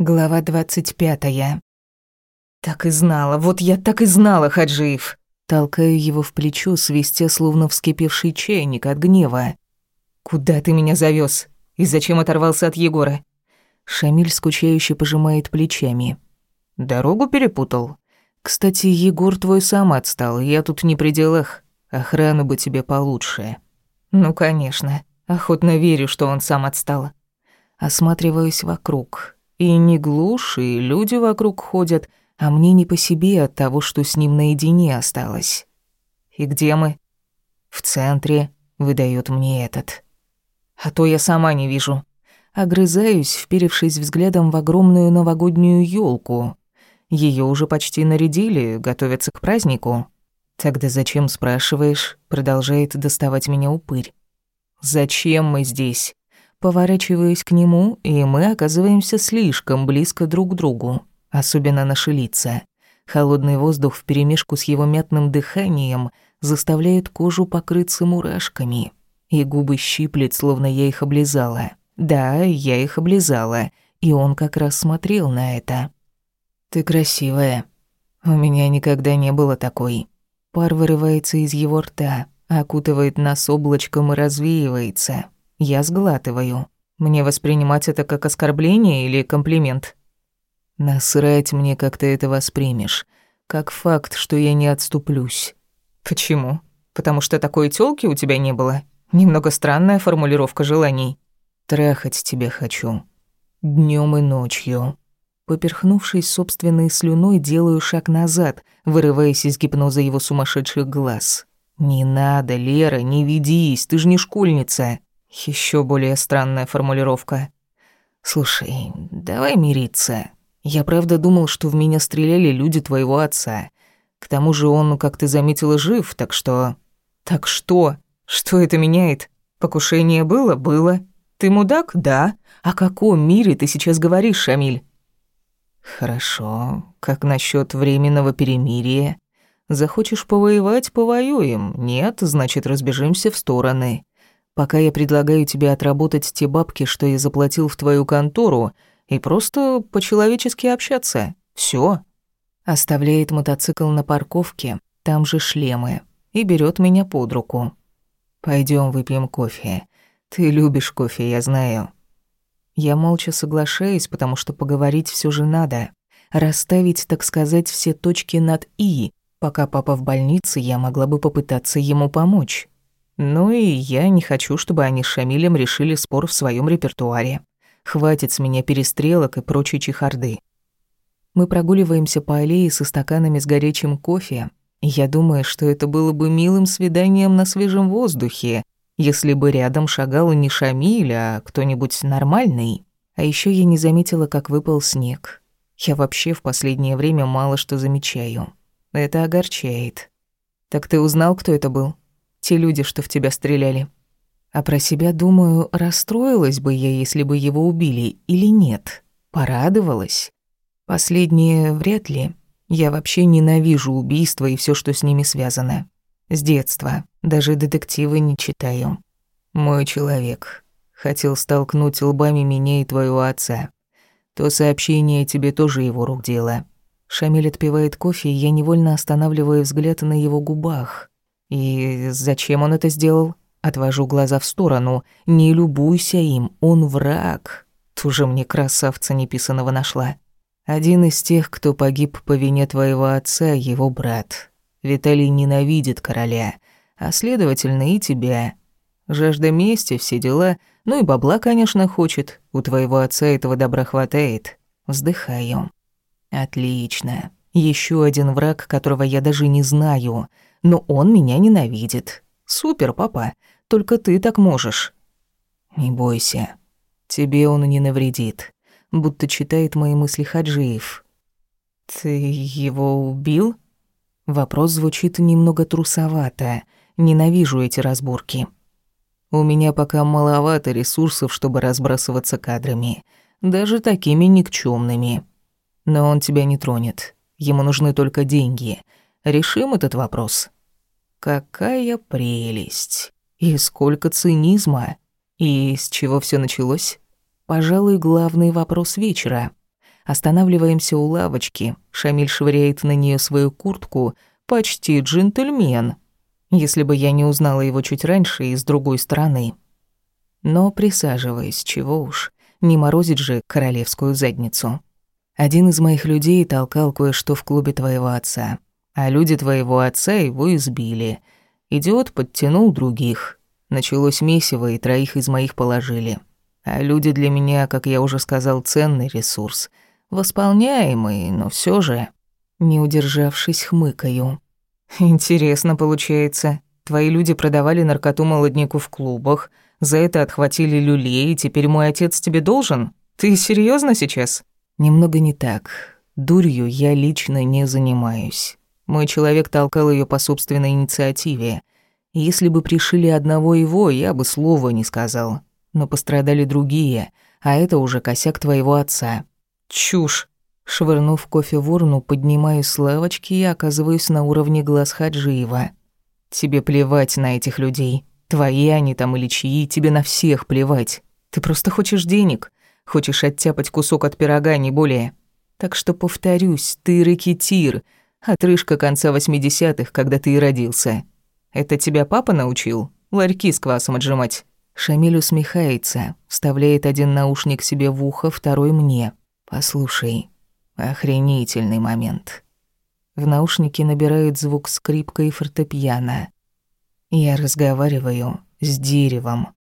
Глава двадцать пятая. Так и знала, вот я так и знала, Хаджиев. Толкаю его в плечо, свистя, словно вскипевший чайник от гнева. Куда ты меня завёз? И зачем оторвался от Егора? Шамиль скучающе пожимает плечами. Дорогу перепутал. Кстати, Егор твой сам отстал, я тут не при делах. Охрана бы тебе получше. Ну, конечно. Охотно верю, что он сам отстал. Осматриваюсь вокруг. И не глушь, и люди вокруг ходят, а мне не по себе от того, что с ним наедине осталось. И где мы? В центре, выдает мне этот. А то я сама не вижу. Огрызаюсь, вперевшись взглядом в огромную новогоднюю елку. Ее уже почти нарядили, готовятся к празднику. Тогда зачем спрашиваешь? Продолжает доставать меня упырь. Зачем мы здесь? Поворачиваюсь к нему, и мы оказываемся слишком близко друг к другу, особенно наши лица. Холодный воздух вперемешку с его мятным дыханием заставляет кожу покрыться мурашками, и губы щиплет, словно я их облизала. Да, я их облизала, и он как раз смотрел на это. «Ты красивая. У меня никогда не было такой». Пар вырывается из его рта, окутывает нас облачком и развеивается. Я сглатываю. Мне воспринимать это как оскорбление или комплимент? Насрать мне, как ты это воспримешь. Как факт, что я не отступлюсь. Почему? Потому что такой тёлки у тебя не было? Немного странная формулировка желаний. Трахать тебя хочу. Днём и ночью. Поперхнувшись собственной слюной, делаю шаг назад, вырываясь из гипноза его сумасшедших глаз. «Не надо, Лера, не ведись, ты же не школьница». Еще более странная формулировка. «Слушай, давай мириться. Я правда думал, что в меня стреляли люди твоего отца. К тому же он, как ты заметила, жив, так что...» «Так что? Что это меняет? Покушение было? Было. Ты мудак? Да. О каком мире ты сейчас говоришь, Шамиль?» «Хорошо. Как насчет временного перемирия? Захочешь повоевать — повоюем. Нет, значит, разбежимся в стороны пока я предлагаю тебе отработать те бабки, что я заплатил в твою контору, и просто по-человечески общаться. Все. Оставляет мотоцикл на парковке, там же шлемы, и берет меня под руку. Пойдем выпьем кофе. Ты любишь кофе, я знаю. Я молча соглашаюсь, потому что поговорить все же надо. Расставить, так сказать, все точки над «и». Пока папа в больнице, я могла бы попытаться ему помочь. Ну и я не хочу, чтобы они с Шамилем решили спор в своем репертуаре. Хватит с меня перестрелок и прочей чехарды. Мы прогуливаемся по аллее со стаканами с горячим кофе. Я думаю, что это было бы милым свиданием на свежем воздухе, если бы рядом шагал не Шамиль, а кто-нибудь нормальный. А еще я не заметила, как выпал снег. Я вообще в последнее время мало что замечаю. Это огорчает. Так ты узнал, кто это был? Те люди, что в тебя стреляли. А про себя думаю, расстроилась бы я, если бы его убили, или нет. Порадовалась. Последнее вряд ли. Я вообще ненавижу убийства и все, что с ними связано. С детства. Даже детективы не читаю. Мой человек. Хотел столкнуть лбами меня и твоего отца. То сообщение тебе тоже его рук дело. Шамиль отпивает кофе, и я невольно останавливаю взгляд на его губах. И зачем он это сделал? Отвожу глаза в сторону. Не любуйся им, он враг. Тоже мне красавца неписаного нашла. Один из тех, кто погиб по вине твоего отца, его брат. Виталий ненавидит короля, а следовательно и тебя. Жажда мести, все дела. Ну и бабла, конечно, хочет. У твоего отца этого добра хватает. Вздыхаю. Отлично. Еще один враг, которого я даже не знаю — но он меня ненавидит. Супер, папа, только ты так можешь. Не бойся, тебе он не навредит. Будто читает мои мысли Хаджиев. Ты его убил? Вопрос звучит немного трусовато. Ненавижу эти разборки. У меня пока маловато ресурсов, чтобы разбрасываться кадрами, даже такими никчемными. Но он тебя не тронет. Ему нужны только деньги — Решим этот вопрос. Какая прелесть. И сколько цинизма. И с чего все началось? Пожалуй, главный вопрос вечера. Останавливаемся у лавочки. Шамиль швыряет на нее свою куртку. Почти джентльмен. Если бы я не узнала его чуть раньше и с другой стороны. Но присаживаясь, чего уж. Не морозить же королевскую задницу. Один из моих людей толкал кое-что в клубе твоего отца. А люди твоего отца его избили. Идиот подтянул других. Началось месиво, и троих из моих положили. А люди для меня, как я уже сказал, ценный ресурс — Восполняемый, но все же. Не удержавшись, хмыкаю. Интересно получается. Твои люди продавали наркоту молодняку в клубах, за это отхватили люлей, и теперь мой отец тебе должен? Ты серьезно сейчас? Немного не так. Дурью я лично не занимаюсь. Мой человек толкал ее по собственной инициативе. Если бы пришили одного его, я бы слова не сказал. Но пострадали другие, а это уже косяк твоего отца. Чушь. Швырнув кофе в урну, поднимаюсь с лавочки и оказываюсь на уровне глаз Хаджиева. Тебе плевать на этих людей. Твои они там или чьи, тебе на всех плевать. Ты просто хочешь денег. Хочешь оттяпать кусок от пирога, не более. Так что повторюсь, ты рэкетир. Отрыжка конца восьмидесятых, когда ты и родился. Это тебя папа научил? Ларьки с квасом отжимать. Шамиль усмехается, вставляет один наушник себе в ухо, второй мне. Послушай, охренительный момент. В наушнике набирают звук скрипка и фортепиано. Я разговариваю с деревом.